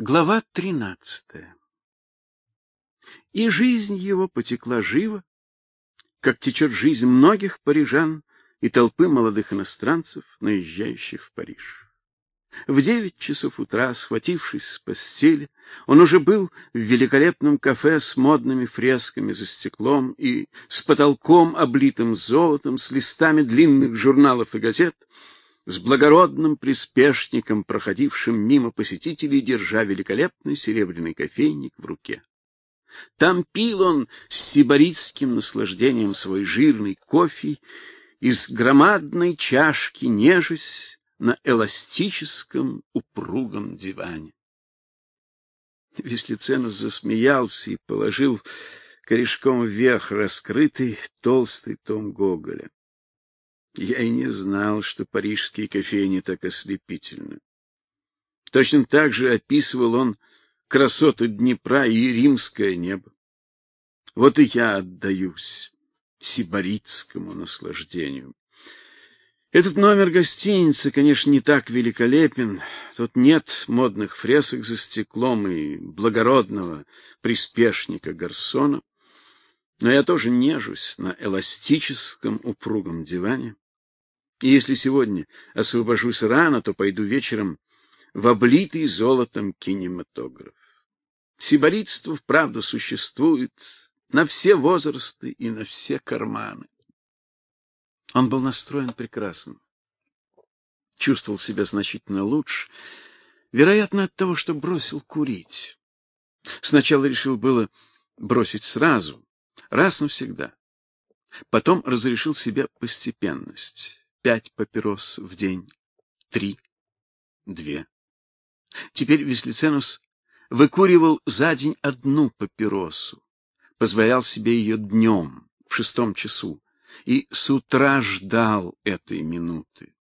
Глава тринадцатая. И жизнь его потекла живо, как течет жизнь многих парижан и толпы молодых иностранцев, наезжающих в Париж. В девять часов утра, схватившись с постели, он уже был в великолепном кафе с модными фресками за стеклом и с потолком, облитым золотом, с листами длинных журналов и газет, с благородным приспешником, проходившим мимо посетителей, держа великолепный серебряный кофейник в руке. Там пил он с сибаритским наслаждением свой жирный кофе из громадной чашки, нежесть на эластическом упругом диване. Веслиценус засмеялся и положил корешком вверх раскрытый толстый том Гоголя. Я и не знал, что парижские кофейни так ослепительны. Точно так же описывал он красоту Днепра и римское небо. Вот и я отдаюсь сибаритскому наслаждению. Этот номер гостиницы, конечно, не так великолепен. Тут нет модных фресок за стеклом и благородного приспешника гарсона. Но я тоже нежусь на эластическом упругом диване. И если сегодня освобожусь рано, то пойду вечером в облитый золотом кинематограф. Сибаритство вправду существует на все возрасты и на все карманы. Он был настроен прекрасно. Чувствовал себя значительно лучше, вероятно, от того, что бросил курить. Сначала решил было бросить сразу, раз навсегда. Потом разрешил себе постепенность пять папирос в день, три, две. Теперь Веслиценус выкуривал за день одну папиросу, позволял себе ее днем, в шестом часу, и с утра ждал этой минуты.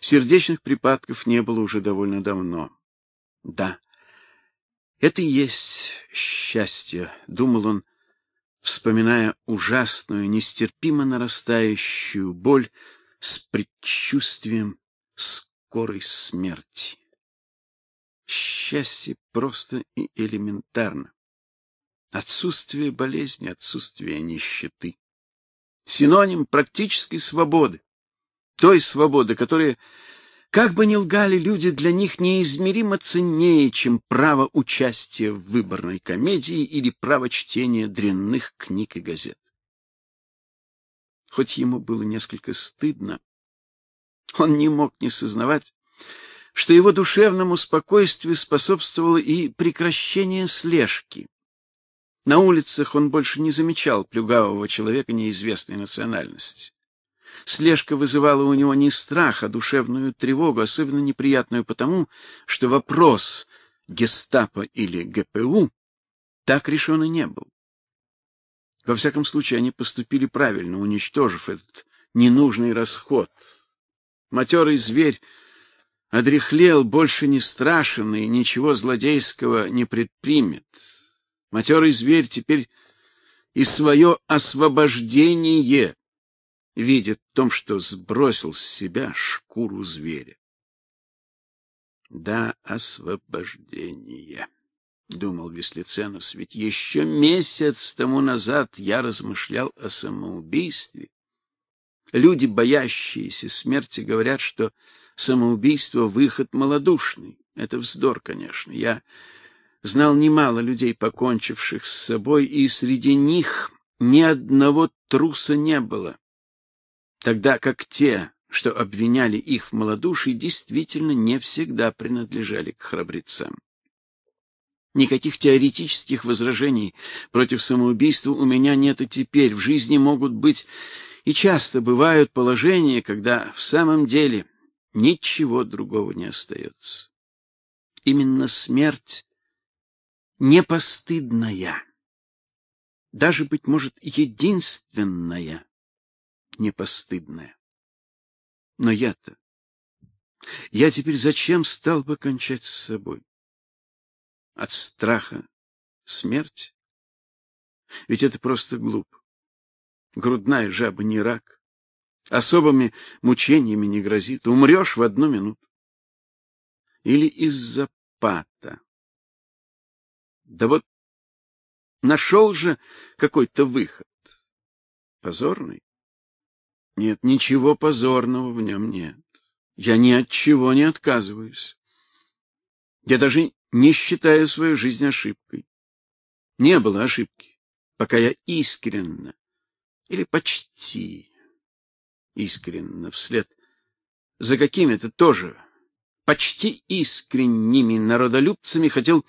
Сердечных припадков не было уже довольно давно. Да, это и есть счастье, думал он, вспоминая ужасную, нестерпимо нарастающую боль, с предчувствием скорой смерти. Счастье просто и элементарно. Отсутствие болезни, отсутствие нищеты. Синоним практической свободы. Той свободы, которая, как бы ни лгали люди, для них неизмеримо ценнее, чем право участия в выборной комедии или право чтения дрянных книг и газет. Хоть ему было несколько стыдно, он не мог не сознавать, что его душевному спокойствию способствовало и прекращение слежки. На улицах он больше не замечал плюгавого человека неизвестной национальности. Слежка вызывала у него не страх, а душевную тревогу, особенно неприятную потому, что вопрос Гестапо или ГПУ так решен и не был. Во всяком случае, они поступили правильно, уничтожив этот ненужный расход. Матерый зверь одряхлел, больше не страшен и ничего злодейского не предпримет. Матерый зверь теперь и свое освобождение видит в том, что сбросил с себя шкуру зверя. Да, освобождение думал Веслиценус, ведь еще месяц тому назад я размышлял о самоубийстве. Люди, боящиеся смерти, говорят, что самоубийство выход малодушный. Это вздор, конечно. Я знал немало людей, покончивших с собой, и среди них ни одного труса не было. Тогда как те, что обвиняли их в малодушии, действительно не всегда принадлежали к храбрецам. Никаких теоретических возражений против самоубийства у меня нет и теперь. В жизни могут быть и часто бывают положения, когда в самом деле ничего другого не остается. Именно смерть не постыдная, даже быть может единственная непостыдная. Но я-то я теперь зачем стал бы кончать с собой? От страха смерти? Ведь это просто глупо. Грудная жаба не рак, особыми мучениями не грозит, умрешь в одну минуту. Или из-за пата. Да вот нашел же какой-то выход. Позорный? Нет, ничего позорного в нем нет. Я ни от чего не отказываюсь. Я даже не считаю свою жизнь ошибкой. Не было ошибки, пока я искренно или почти искренно вслед за какими-то тоже почти искренними народолюбцами хотел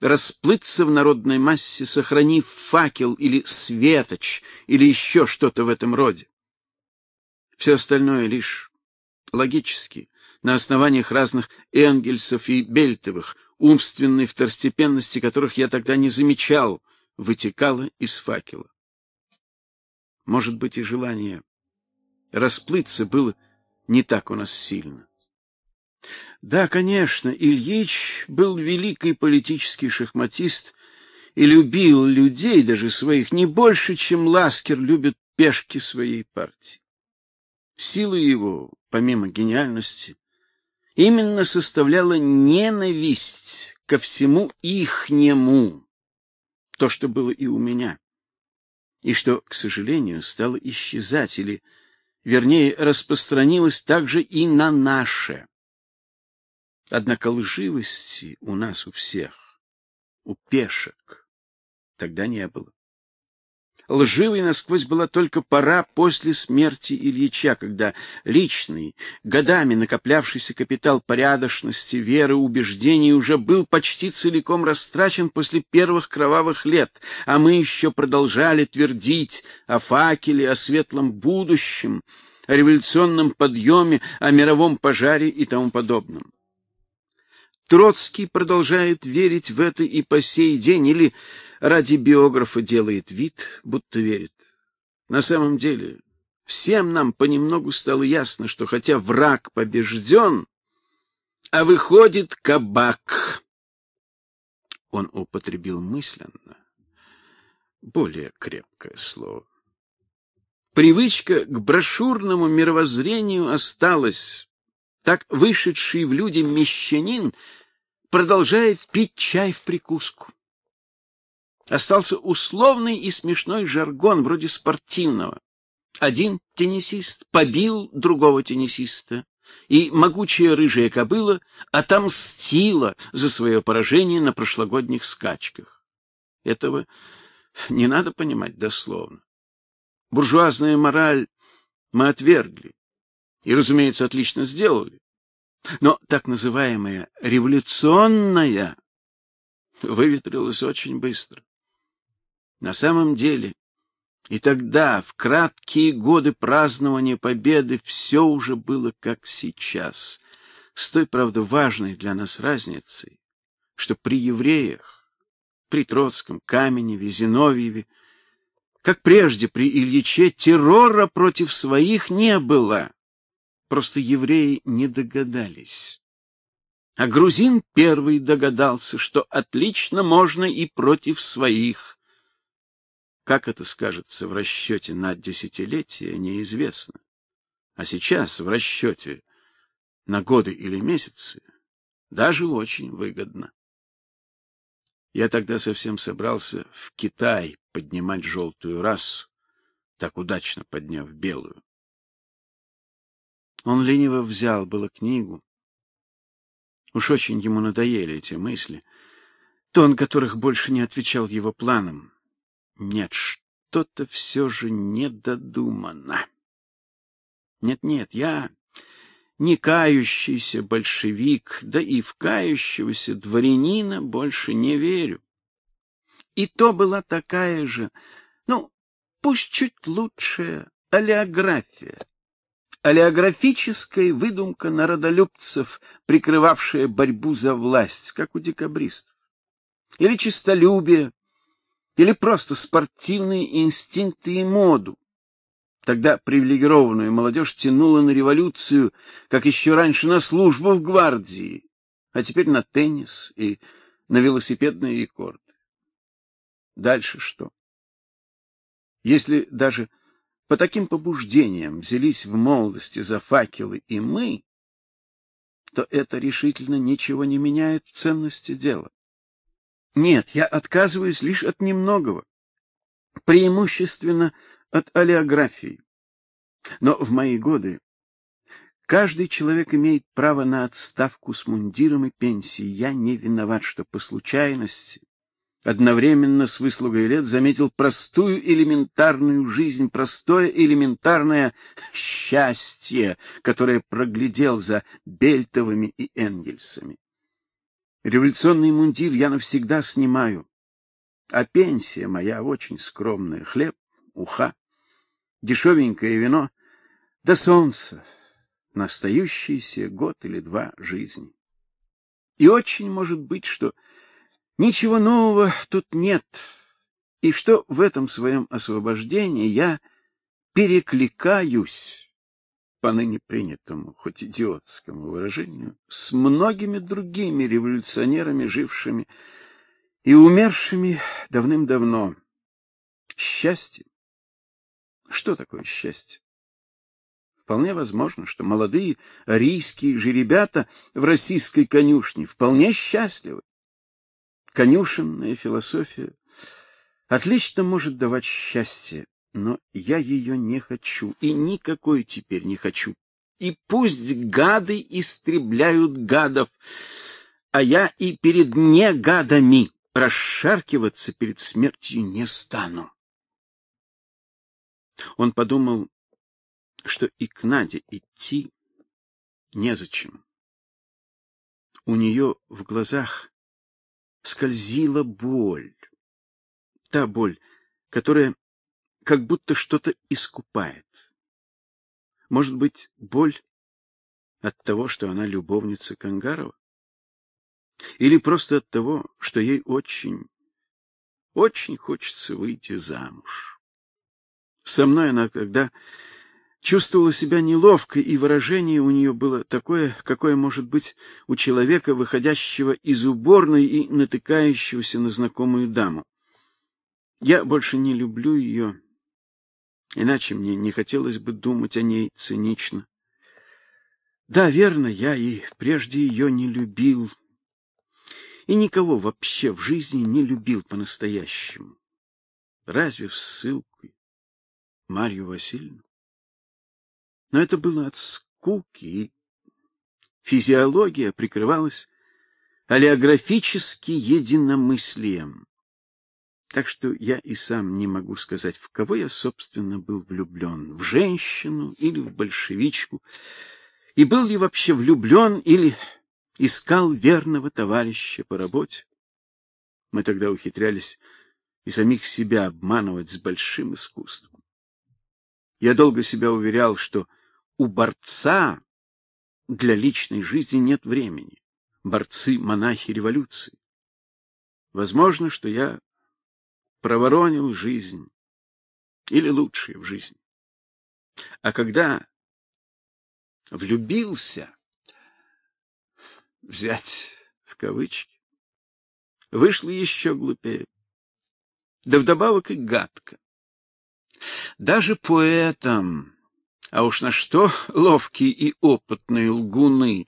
расплыться в народной массе, сохранив факел или светоч или еще что-то в этом роде. Все остальное лишь логически, на основаниях разных Энгельсов и Бельтовых, умственной второстепенности которых я тогда не замечал, вытекало из факела. Может быть, и желание расплыться было не так у нас сильно. Да, конечно, Ильич был великий политический шахматист и любил людей, даже своих, не больше, чем Ласкер любит пешки своей партии. Сила его, помимо гениальности, именно составляла ненависть ко всему ихнему, то, что было и у меня, и что, к сожалению, стало исчезать или, вернее, распространилось также и на наше. Однако лживости у нас у всех, у пешек, тогда не было. Лживой насквозь была только пора после смерти Ильича, когда личный, годами накоплявшийся капитал порядочности, веры, убеждений уже был почти целиком растрачен после первых кровавых лет, а мы еще продолжали твердить о факеле, о светлом будущем, о революционном подъеме, о мировом пожаре и тому подобном. Троцкий продолжает верить в это и по сей день или ради биографа делает вид, будто верит. На самом деле, всем нам понемногу стало ясно, что хотя враг побежден, а выходит кабак. Он употребил мысленно более крепкое слово. Привычка к брошюрному мировоззрению осталась. Так вышедший в люди мещанин продолжает пить чай в прикуску. Остался условный и смешной жаргон, вроде спортивного. Один теннисист побил другого теннисиста, и могучая рыжая кобыла отомстила за свое поражение на прошлогодних скачках. Этого не надо понимать дословно. Буржуазная мораль мы отвергли, и, разумеется, отлично сделали. Но так называемая революционная выветрилась очень быстро. На самом деле, и тогда, в краткие годы празднования победы, все уже было как сейчас, с той, правда, важной для нас разницей, что при евреях, при Троцком, Каменеве, Зиновьеве, как прежде при Ильиче, террора против своих не было. Просто евреи не догадались. А грузин первый догадался, что отлично можно и против своих. Как это скажется в расчете на десятилетие, неизвестно. А сейчас в расчете на годы или месяцы даже очень выгодно. Я тогда совсем собрался в Китай поднимать желтую расу, так удачно подняв белую. Он лениво взял было книгу. Уж очень ему надоели эти мысли, тон которых больше не отвечал его планам. Нет, что-то все же недодумано. Нет-нет, я не кающийся большевик, да и в кающегося дворянина больше не верю. И то была такая же, ну, пусть чуть лучшая олеография. Олеографическая выдумка народолюбцев, прикрывавшая борьбу за власть, как у декабристов. Или честолюбие, или просто спортивные инстинкты и моду. Тогда привилегированную молодежь тянула на революцию, как еще раньше на службу в гвардии, а теперь на теннис и на велосипедные рекорды. Дальше что? Если даже по таким побуждениям взялись в молодости за факелы и мы, то это решительно ничего не меняет в ценности дела. Нет, я отказываюсь лишь от немногого, преимущественно от олеографии. Но в мои годы каждый человек имеет право на отставку с мундиром и пенсией. Я не виноват, что по случайности одновременно с выслугой лет заметил простую элементарную жизнь, простое элементарное счастье, которое проглядел за Бельтовыми и Энгельсами. Революционный мундир я навсегда снимаю, а пенсия моя очень скромная: хлеб, уха, дешевенькое вино, да солнце на остающийся год или два жизни. И очень может быть, что Ничего нового тут нет, и что в этом своем освобождении я перекликаюсь по ныне принятому, хоть идиотскому выражению, с многими другими революционерами, жившими и умершими давным-давно. Счастье. Что такое счастье? Вполне возможно, что молодые арийские жеребята в российской конюшне вполне счастливы конюшенная философия отлично может давать счастье, но я ее не хочу и никакой теперь не хочу. И пусть гады истребляют гадов, а я и перед негадами расшаркиваться перед смертью не стану. Он подумал, что и к Наде идти незачем. У нее в глазах скользила боль. Та боль, которая как будто что-то искупает. Может быть, боль от того, что она любовница Кангарова? Или просто от того, что ей очень, очень хочется выйти замуж? Со мной она, когда чувствовала себя неловко, и выражение у нее было такое, какое может быть у человека, выходящего из уборной и натыкающегося на знакомую даму. Я больше не люблю ее, иначе мне не хотелось бы думать о ней цинично. Да, верно, я и прежде ее не любил, и никого вообще в жизни не любил по-настоящему. Разве в ссылку Марью Васильевну? Но это было от скуки, и физиология прикрывалась олеографически единомыслием. Так что я и сам не могу сказать, в кого я собственно был влюблен, в женщину или в большевичку, и был ли вообще влюблен или искал верного товарища по работе. Мы тогда ухитрялись и самих себя обманывать с большим искусством. Я долго себя уверял, что у борца для личной жизни нет времени. Борцы монахи революции. Возможно, что я проворонил жизнь или лучшее в жизни. А когда влюбился, взять в кавычки, вышло еще глупее. Да вдобавок и гадко. Даже поэтам а уж на что ловкие и опытные лгуны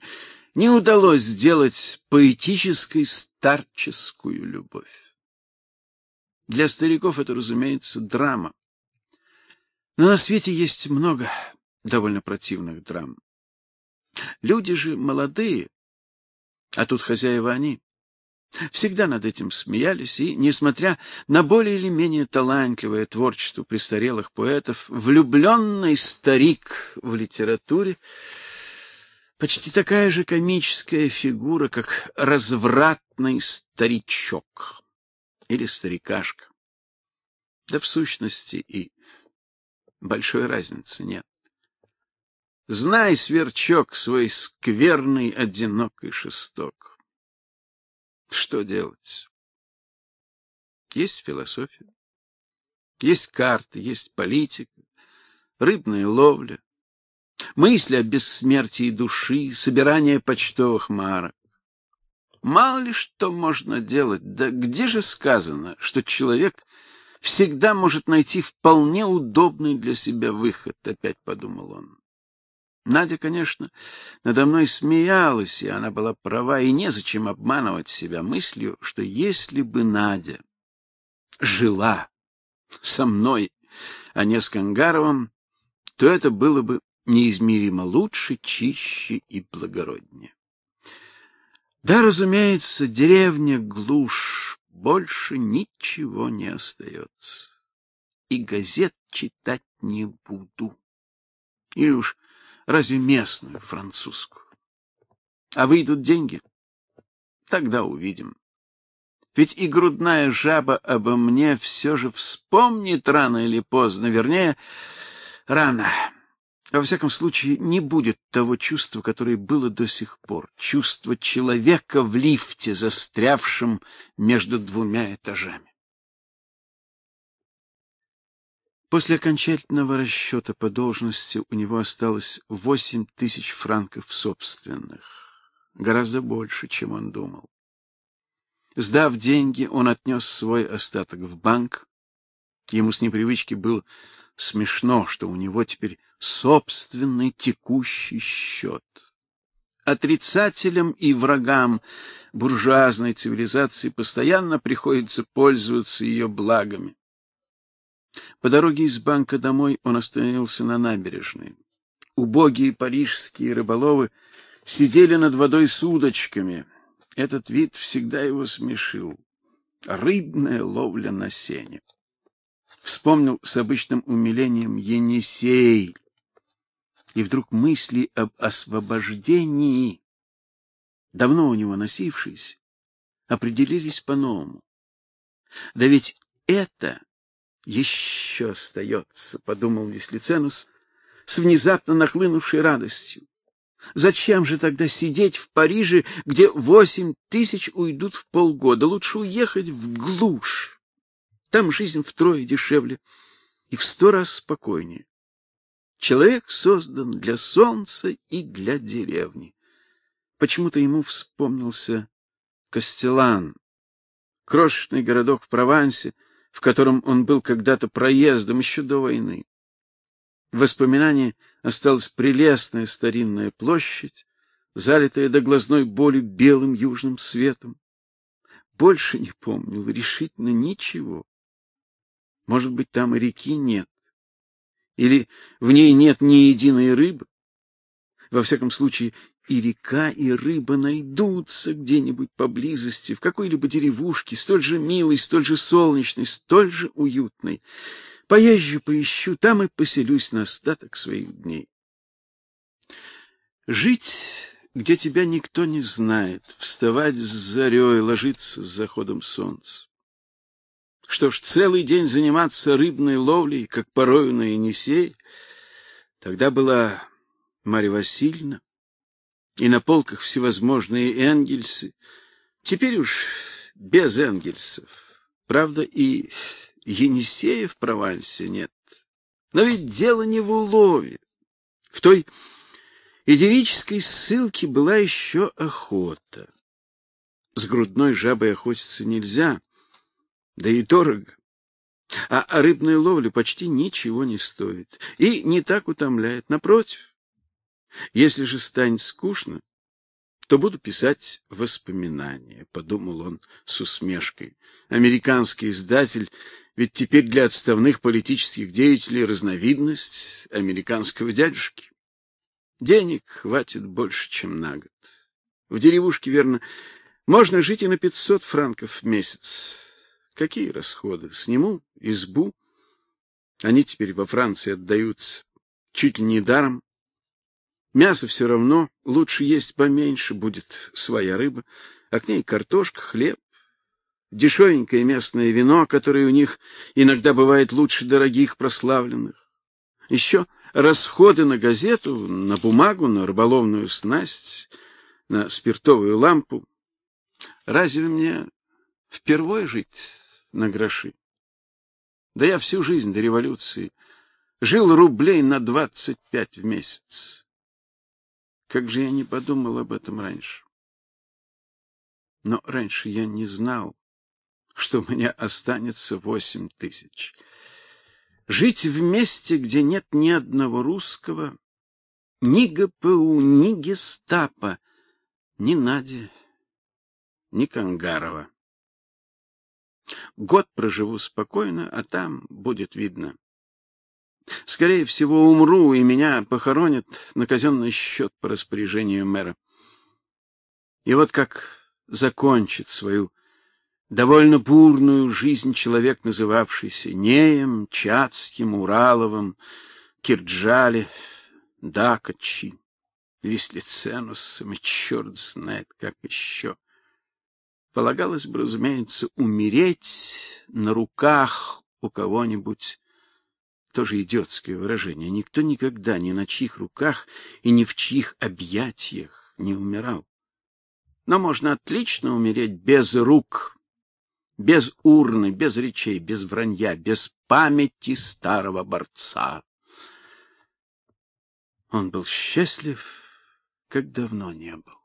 не удалось сделать поэтической старческую любовь. Для стариков это, разумеется, драма. Но на свете есть много довольно противных драм. Люди же молодые, а тут хозяева они. Всегда над этим смеялись, и, несмотря на более или менее талантливое творчество престарелых поэтов, влюбленный старик в литературе почти такая же комическая фигура, как развратный старичок или старикашка. Да в сущности и большой разницы нет. Знай, сверчок, свой скверный одинокий шесток. Что делать? Есть философия, есть карты, есть политика, рыбная ловля, мысли о бессмертии души, собирание почтовых марок. Мало ли что можно делать, да где же сказано, что человек всегда может найти вполне удобный для себя выход, опять подумал он. Надя, конечно, надо мной смеялась, и она была права, и незачем обманывать себя мыслью, что если бы Надя жила со мной, а не с Кангаровым, то это было бы неизмеримо лучше, чище и благороднее. Да, разумеется, деревня глушь, больше ничего не остается. И газет читать не буду. Или уж разве местную французскую? А выйдут деньги? Тогда увидим. Ведь и грудная жаба обо мне все же вспомнит рано или поздно, вернее, рано. Во всяком случае, не будет того чувства, которое было до сих пор, чувство человека в лифте, застрявшем между двумя этажами. После окончательного расчета по должности у него осталось восемь тысяч франков собственных, гораздо больше, чем он думал. Сдав деньги, он отнес свой остаток в банк. Ему с непривычки было смешно, что у него теперь собственный текущий счет. Отрицателям и врагам буржуазной цивилизации постоянно приходится пользоваться ее благами. По дороге из банка домой он остановился на набережной. Убогие парижские рыболовы сидели над водой с удочками. Этот вид всегда его смешил. Рыбная ловля на сене. Вспомнил с обычным умилением Енисей. И вдруг мысли об освобождении, давно у него носившиеся, определились по-новому. Да ведь это еще остается, подумал Веслиценус с внезапно нахлынувшей радостью. Зачем же тогда сидеть в Париже, где восемь тысяч уйдут в полгода? Лучше уехать в глушь. Там жизнь втрое дешевле и в сто раз спокойнее. Человек создан для солнца и для деревни. Почему-то ему вспомнился Кастелан, крошечный городок в Провансе, в котором он был когда-то проездом еще до войны. В воспоминании осталась прелестная старинная площадь, залитая до глазной боли белым южным светом. Больше не помнил решительно ничего. Может быть, там и реки нет, или в ней нет ни единой рыбы. Во всяком случае, и река, и рыба найдутся где-нибудь поблизости, в какой-либо деревушке, столь же милой, столь же солнечной, столь же уютной. Поезжу, поищу, там и поселюсь на остаток своих дней. Жить, где тебя никто не знает, вставать с зарей, ложиться с заходом солнца. Что ж, целый день заниматься рыбной ловлей, как порою на Енисей, тогда была Марья Васильевна, и на полках всевозможные энгельсы. Теперь уж без энгельсов. Правда, и Енисея в Провансе нет. Но ведь дело не в улове. В той идиллической ссылке была еще охота. С грудной жабой охотиться нельзя, да и дорого. А рыбная ловля почти ничего не стоит и не так утомляет, напротив. Если же станет скучно, то буду писать воспоминания, подумал он с усмешкой. Американский издатель ведь теперь для отставных политических деятелей разновидность американского дядюшки. Денег хватит больше, чем на год. В деревушке, верно, можно жить и на пятьсот франков в месяц. Какие расходы? Сниму избу. Они теперь во Франции отдаются чуть ли не даром. Мясо все равно лучше есть поменьше, будет своя рыба, а к ней картошка, хлеб, дешевенькое местное вино, которое у них иногда бывает лучше дорогих прославленных. Еще расходы на газету, на бумагу, на рыболовную снасть, на спиртовую лампу. Разве мне впервые жить на гроши? Да я всю жизнь до революции жил рублей на двадцать пять в месяц. Как же я не подумал об этом раньше? Но раньше я не знал, что у меня останется восемь тысяч. Жить в месте, где нет ни одного русского, Ни ГПУ, ни Гестапо, ни Надя, ни Кангарова. Год проживу спокойно, а там будет видно. Скорее всего, умру, и меня похоронят на казенный счет по распоряжению мэра. И вот как закончит свою довольно бурную жизнь человек, называвшийся Неем, Чацким, Ураловым, Кирджали, Дакачи, Вислиценусом и черт знает как еще. Полагалось бы, разумеется, умереть на руках у кого-нибудь. Тоже идиотское выражение. Никто никогда ни на чьих руках и ни в чьих объятиях не умирал. Но можно отлично умереть без рук, без урны, без речей, без вранья, без памяти старого борца. Он был счастлив, как давно не был.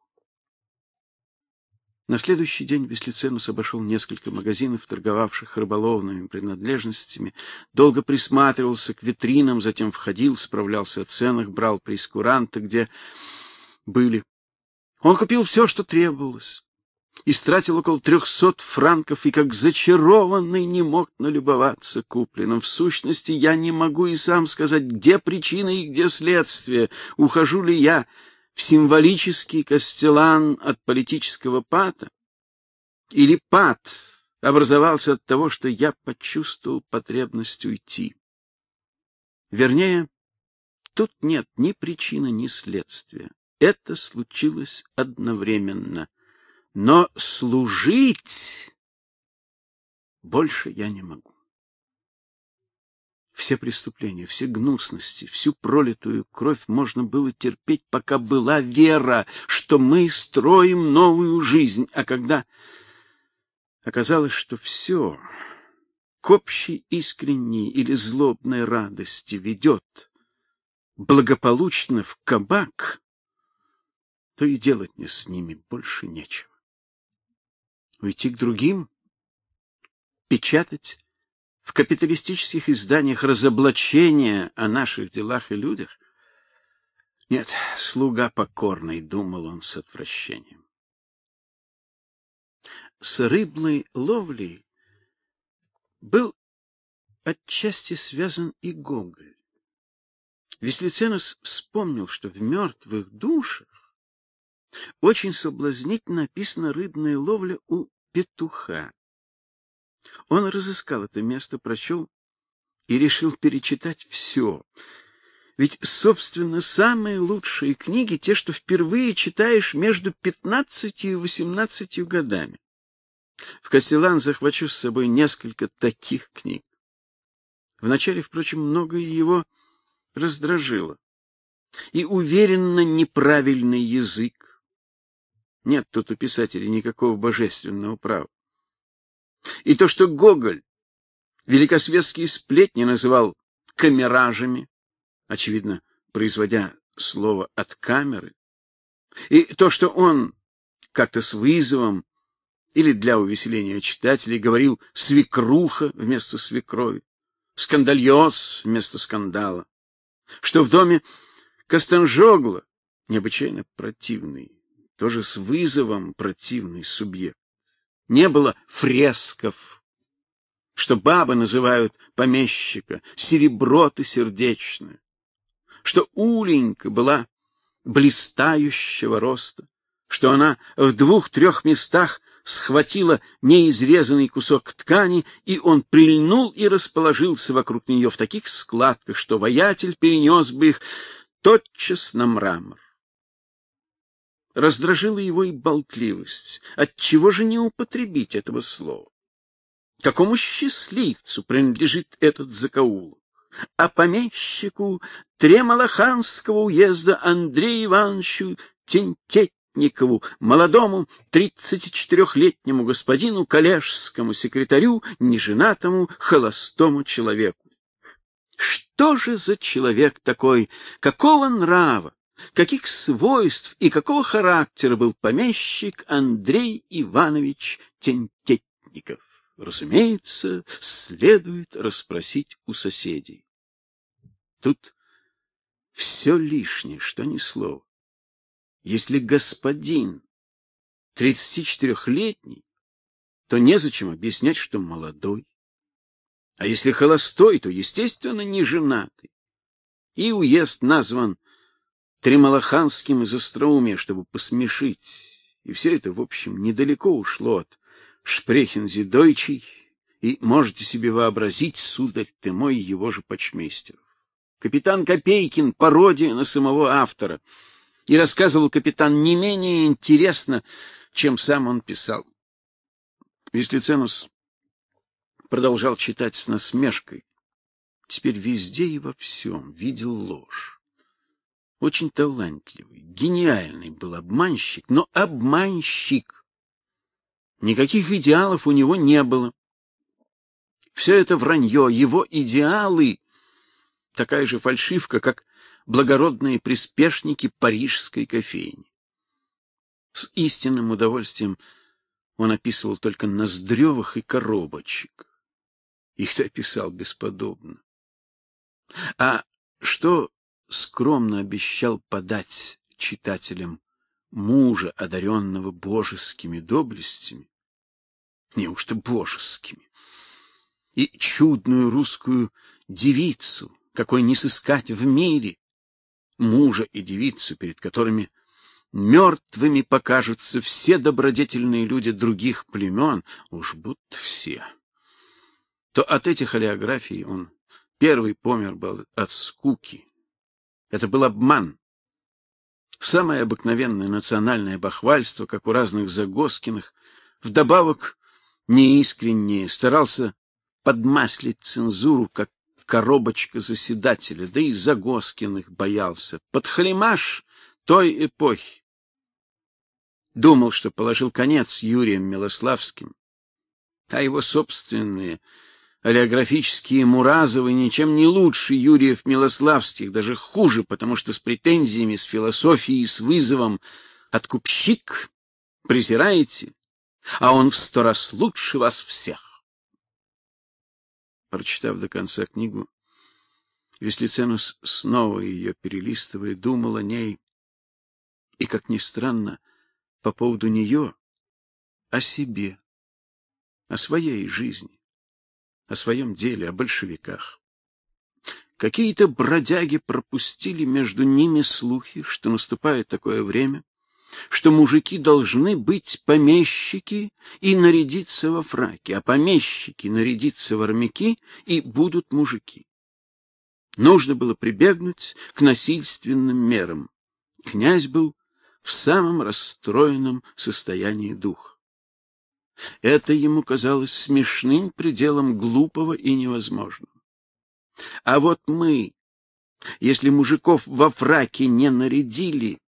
На следующий день Веслиценус обошел несколько магазинов, торговавших рыболовными принадлежностями, долго присматривался к витринам, затем входил, справлялся о ценах, брал прескуранты, где были. Он купил все, что требовалось, истратил около трехсот франков и как зачарованный не мог налюбоваться купленным. В сущности, я не могу и сам сказать, где причина и где следствие, ухожу ли я в символический костелан от политического пата? Или пат образовался от того, что я почувствовал потребность уйти? Вернее, тут нет ни причины, ни следствия. Это случилось одновременно. Но служить больше я не могу. Все преступления, все гнусности, всю пролитую кровь можно было терпеть, пока была вера, что мы строим новую жизнь, а когда оказалось, что все к общей искренней или злобной радости ведет благополучно в кабак, то и делать мне с ними больше нечего. Уйти к другим, печатать в капиталистических изданиях разоблачения о наших делах и людях? Нет, слуга покорный, думал он с отвращением. С рыбной ловлей был отчасти связан и Гоголь. Веслиценус вспомнил, что в мертвых душах очень соблазнительно описана рыбная ловля у петуха. Он разыскал это место, прочел и решил перечитать все. Ведь, собственно, самые лучшие книги те, что впервые читаешь между пятнадцатью и восемнадцатью годами. В Кастелан захвачу с собой несколько таких книг. Вначале, впрочем, многое его раздражило. И уверенно неправильный язык. Нет тут у писателя никакого божественного права. И то, что Гоголь великосветские сплетни называл камеражами, очевидно, производя слово от камеры, и то, что он как-то с вызовом или для увеселения читателей говорил свекруха вместо свекрови, скандальоз вместо скандала, что в доме Костанжогла необычайно противный, тоже с вызовом противный субъект не было фресков, что бабы называют помещика серебро-то сердечное, что Уленька была блистающего роста, что она в двух-трех местах схватила неизрезанный кусок ткани, и он прильнул и расположился вокруг нее в таких складках, что воятель перенес бы их тотчас на мрамор. Раздражила его и болтливость. Отчего же не употребить этого слова? Какому счастливцу принадлежит этот закоулок? А помещику Тремалаханского уезда Андрею Ивановичу Тентетникову, молодому тридцатичетырехлетнему господину коллежскому секретарю, неженатому холостому человеку. Что же за человек такой? Какого нрава? Каких свойств и какого характера был помещик Андрей Иванович Тентетников. Разумеется, следует расспросить у соседей. Тут все лишнее, что ни слова. Если господин 34-летний, то незачем объяснять, что молодой. А если холостой, то, естественно, не женатый. И уезд назван Тремалаханским из остроумия, чтобы посмешить. И все это, в общем, недалеко ушло от Шпрехензи-Дойчей, и можете себе вообразить, сударь ты мой, его же почмейстеров. Капитан Копейкин — пародия на самого автора. И рассказывал капитан не менее интересно, чем сам он писал. Веслиценус продолжал читать с насмешкой. Теперь везде и во всем видел ложь. Очень талантливый, гениальный был обманщик, но обманщик. Никаких идеалов у него не было. Все это вранье, его идеалы такая же фальшивка, как благородные приспешники парижской кофейни. С истинным удовольствием он описывал только ноздревых и коробочек. Их-то описал бесподобно. А что скромно обещал подать читателям мужа, одаренного божескими доблестями, неужто божескими, и чудную русскую девицу, какой не сыскать в мире, мужа и девицу, перед которыми мертвыми покажутся все добродетельные люди других племен, уж будто все, то от этих олеографий он первый помер был от скуки. Это был обман. Самое обыкновенное национальное бахвальство, как у разных Загоскиных, вдобавок неискреннее, старался подмаслить цензуру, как коробочка заседателя, да и Загоскиных боялся. Подхалимаш той эпохи. Думал, что положил конец Юрием Милославским, а его собственные олеографические Муразовы ничем не лучше Юриев Милославских, даже хуже, потому что с претензиями, с философией, с вызовом откупщик презираете, а он в сто раз лучше вас всех. Прочитав до конца книгу, Веслиценус снова ее перелистывая, думал о ней и, как ни странно, по поводу нее, о себе, о своей жизни о своем деле, о большевиках. Какие-то бродяги пропустили между ними слухи, что наступает такое время, что мужики должны быть помещики и нарядиться во фраки, а помещики нарядиться в армяки и будут мужики. Нужно было прибегнуть к насильственным мерам. Князь был в самом расстроенном состоянии духа. Это ему казалось смешным пределом глупого и невозможного. А вот мы, если мужиков во фраке не нарядили,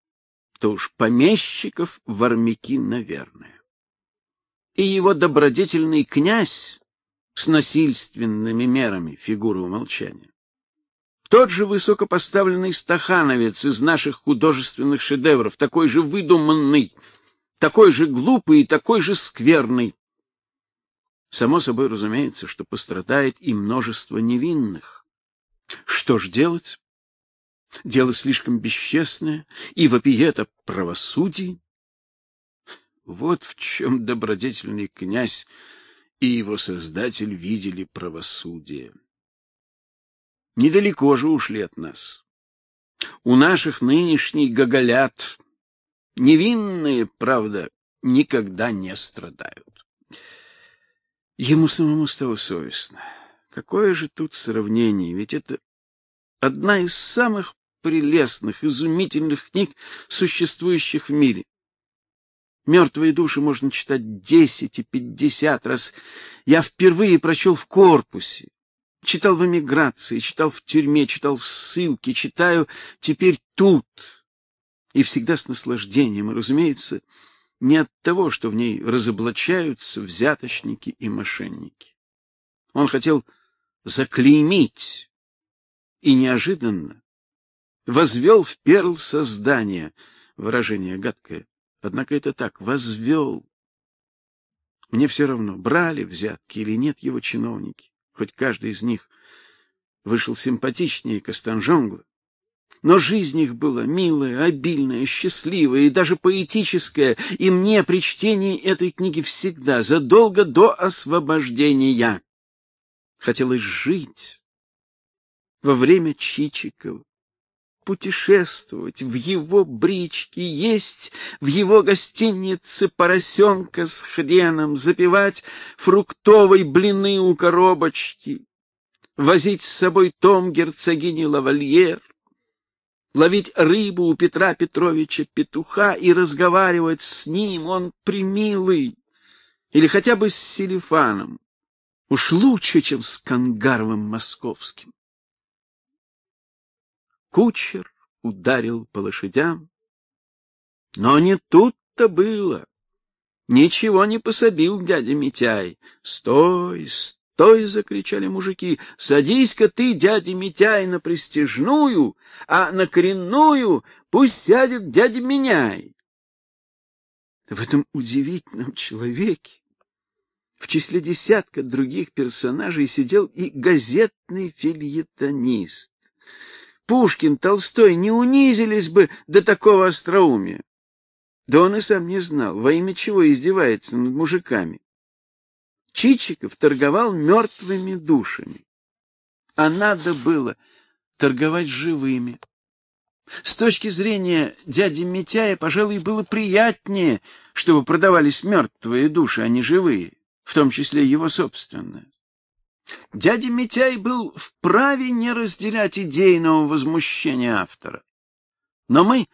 то уж помещиков в армяки, наверное. И его добродетельный князь с насильственными мерами фигуры умолчания. Тот же высокопоставленный стахановец из наших художественных шедевров, такой же выдуманный, такой же глупый и такой же скверный. Само собой разумеется, что пострадает и множество невинных. Что ж делать? Дело слишком бесчестное и вопиет о правосудии. Вот в чем добродетельный князь и его создатель видели правосудие. Недалеко же ушли от нас. У наших нынешних гоголят Невинные, правда, никогда не страдают. Ему самому стало совестно. Какое же тут сравнение, ведь это одна из самых прелестных, изумительных книг, существующих в мире. Мертвые души можно читать десять и пятьдесят раз. Я впервые прочел в корпусе, читал в эмиграции, читал в тюрьме, читал в ссылке, читаю теперь тут и всегда с наслаждением, разумеется, не от того, что в ней разоблачаются взяточники и мошенники. Он хотел заклеймить и неожиданно возвел в перл создания, выражение гадкое. Однако это так, возвел. Мне все равно, брали взятки или нет его чиновники, хоть каждый из них вышел симпатичнее Кастанжонгла. Но жизнь их была милая, обильная, счастливая и даже поэтическая, и мне при чтении этой книги всегда, задолго до освобождения, хотелось жить во время Чичикова, путешествовать в его бричке, есть в его гостинице поросенка с хреном, запивать фруктовой блины у коробочки, возить с собой том герцогини Лавальер, ловить рыбу у Петра Петровича Петуха и разговаривать с ним, он примилый, или хотя бы с Селифаном, уж лучше, чем с Кангаровым московским. Кучер ударил по лошадям, но не тут-то было. Ничего не пособил дядя Митяй. Стой, стой! Стой, закричали мужики. Садись-ка ты, дядя Митяй, на престижную, а на коренную пусть сядет дядя Меняй. В этом удивительном человеке в числе десятка других персонажей сидел и газетный фильетонист. Пушкин, Толстой не унизились бы до такого остроумия. Да он и сам не знал, во имя чего издевается над мужиками. Чичиков торговал мертвыми душами, а надо было торговать живыми. С точки зрения дяди Митяя, пожалуй, было приятнее, чтобы продавались мертвые души, а не живые, в том числе его собственные. Дядя Митяй был вправе не разделять идейного возмущения автора. Но мы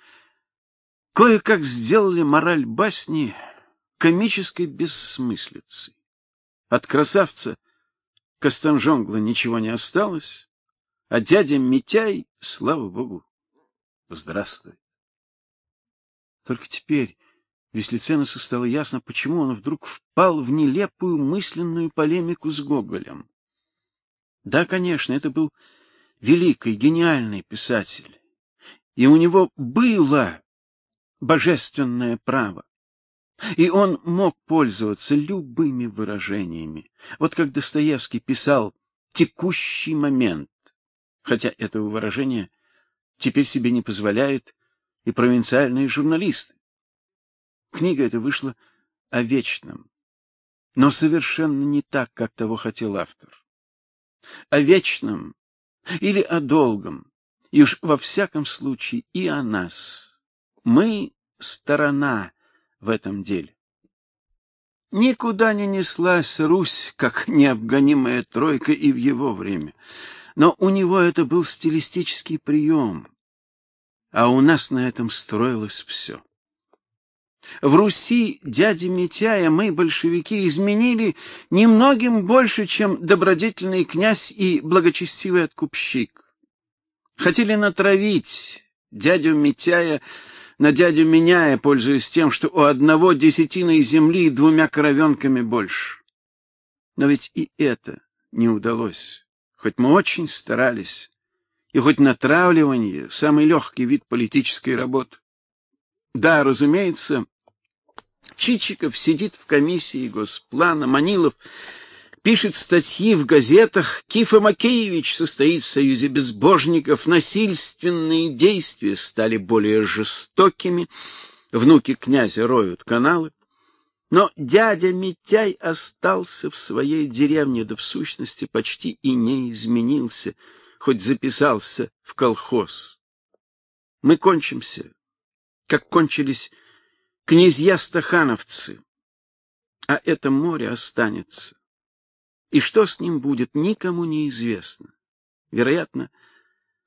кое-как сделали мораль басни комической бессмыслицей. От красавца Костанжонгла ничего не осталось, а дядя Митяй, слава богу, здравствует. Только теперь Веслиценусу стало ясно, почему он вдруг впал в нелепую мысленную полемику с Гоголем. Да, конечно, это был великий, гениальный писатель, и у него было божественное право. И он мог пользоваться любыми выражениями. Вот как Достоевский писал текущий момент, хотя этого выражения теперь себе не позволяют и провинциальные журналисты. Книга эта вышла о вечном, но совершенно не так, как того хотел автор. О вечном или о долгом, и уж во всяком случае и о нас. Мы сторона в этом деле. Никуда не неслась Русь, как необгонимая тройка и в его время. Но у него это был стилистический прием, а у нас на этом строилось все. В Руси дяди Митяя мы, большевики, изменили немногим больше, чем добродетельный князь и благочестивый откупщик. Хотели натравить дядю Митяя на дядю Меняя, пользуясь тем, что у одного десятиной земли двумя коровенками больше. Но ведь и это не удалось, хоть мы очень старались, и хоть натравливание — самый легкий вид политической работы. Да, разумеется, Чичиков сидит в комиссии Госплана, Манилов пишет статьи в газетах, Кифа Макеевич состоит в союзе безбожников, насильственные действия стали более жестокими, внуки князя роют каналы. Но дядя Митяй остался в своей деревне, да в сущности почти и не изменился, хоть записался в колхоз. Мы кончимся, как кончились князья-стахановцы, а это море останется. И что с ним будет, никому не известно. Вероятно,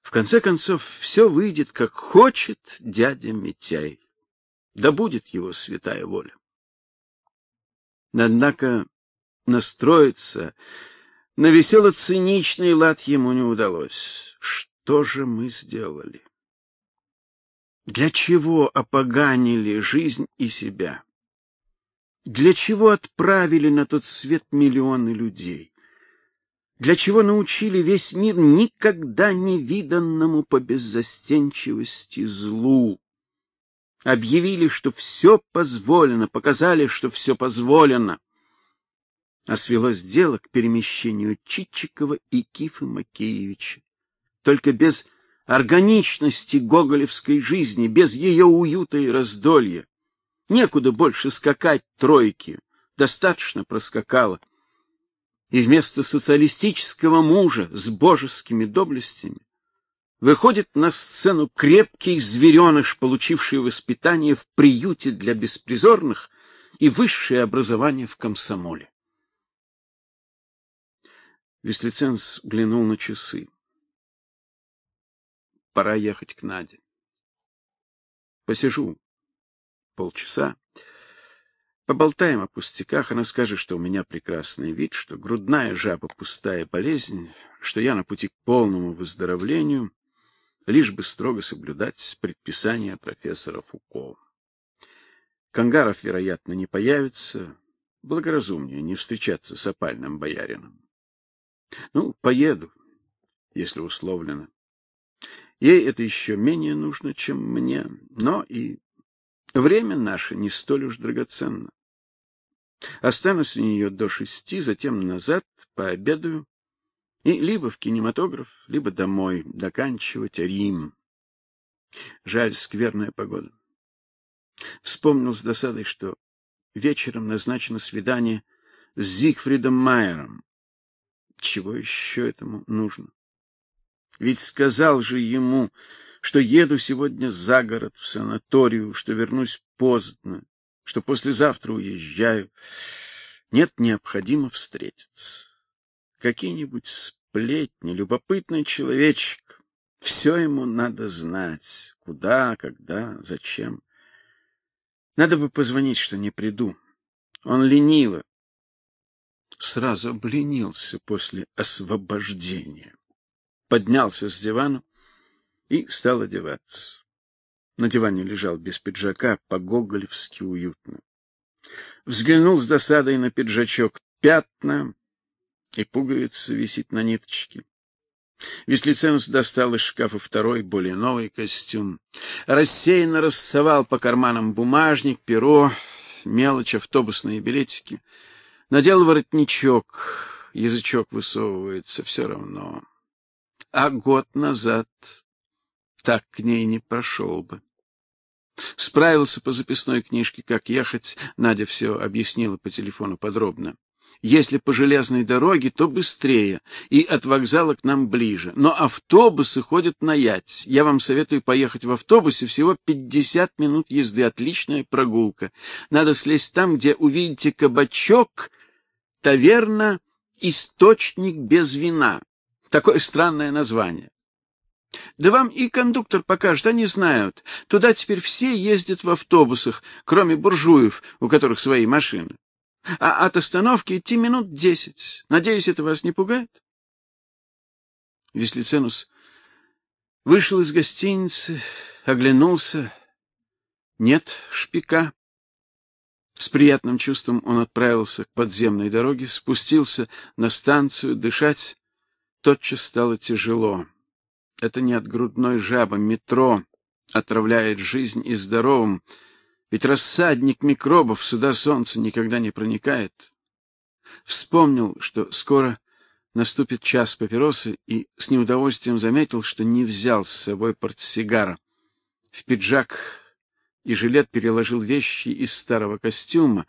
в конце концов все выйдет, как хочет дядя Митяй. Да будет его святая воля. Однако настроиться на весело-циничный лад ему не удалось. Что же мы сделали? Для чего опоганили жизнь и себя? Для чего отправили на тот свет миллионы людей? Для чего научили весь мир никогда не виданному по беззастенчивости злу? Объявили, что все позволено, показали, что все позволено. А свелось дело к перемещению Чичикова и Кифы Макеевича, только без органичности гоголевской жизни, без ее уюта и раздолья. Некуда больше скакать тройки, достаточно проскакала. И вместо социалистического мужа с божескими доблестями выходит на сцену крепкий звереныш, получивший воспитание в приюте для беспризорных и высшее образование в комсомоле. Веслиценс глянул на часы. Пора ехать к Наде. Посижу полчаса. Поболтаем о пустяках, она скажет, что у меня прекрасный вид, что грудная жаба пустая болезнь, что я на пути к полному выздоровлению, лишь бы строго соблюдать предписания профессора Фуко. Кангаров, вероятно, не появится, благоразумнее не встречаться с опальным боярином. Ну, поеду, если условлено. Ей это еще менее нужно, чем мне, но и время наше не столь уж драгоценно. Останусь у нее до шести, затем назад, пообедаю и либо в кинематограф, либо домой доканчивать Рим. Жаль, скверная погода. Вспомнил с досадой, что вечером назначено свидание с Зигфридом Майером. Чего еще этому нужно? Ведь сказал же ему, что еду сегодня за город в санаторию, что вернусь поздно, что послезавтра уезжаю. Нет, необходимо встретиться. Какие-нибудь сплетни, любопытный человечек. Все ему надо знать, куда, когда, зачем. Надо бы позвонить, что не приду. Он лениво. Сразу обленился после освобождения поднялся с дивана и стал одеваться. На диване лежал без пиджака, по-гоголевски уютно. Взглянул с досадой на пиджачок, пятна и пуговица висит на ниточке. Веслиценус достал из шкафа второй, более новый костюм. Рассеянно рассовал по карманам бумажник, перо, мелочь, автобусные билетики. Надел воротничок, язычок высовывается, все равно а год назад так к ней не прошел бы. Справился по записной книжке, как ехать, Надя все объяснила по телефону подробно. Если по железной дороге, то быстрее, и от вокзала к нам ближе. Но автобусы ходят на Ять. Я вам советую поехать в автобусе, всего 50 минут езды, отличная прогулка. Надо слезть там, где увидите кабачок, таверна, источник без вина. Такое странное название. Да вам и кондуктор покажет, они знают. Туда теперь все ездят в автобусах, кроме буржуев, у которых свои машины. А от остановки идти минут десять. Надеюсь, это вас не пугает? Веслиценус вышел из гостиницы, оглянулся. Нет шпика. С приятным чувством он отправился к подземной дороге, спустился на станцию дышать тотчас стало тяжело. Это не от грудной жабы, метро отравляет жизнь и здоровым, ведь рассадник микробов сюда солнце никогда не проникает. Вспомнил, что скоро наступит час папиросы, и с неудовольствием заметил, что не взял с собой портсигара. В пиджак и жилет переложил вещи из старого костюма,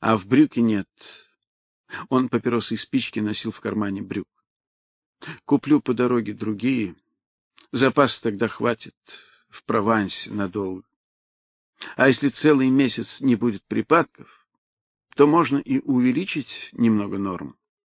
а в брюки нет. Он папиросы и спички носил в кармане брюк. Куплю по дороге другие. Запас тогда хватит в Провансе надолго. А если целый месяц не будет припадков, то можно и увеличить немного норму.